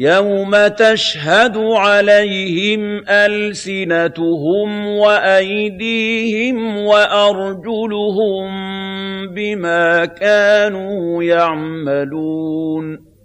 يَوْمَ تَشْهَدُ عَلَيْهِمْ أَلْسِنَتُهُمْ وَأَيْدِيهِمْ وَأَرْجُلُهُم بِمَا كَانُوا يَعْمَلُونَ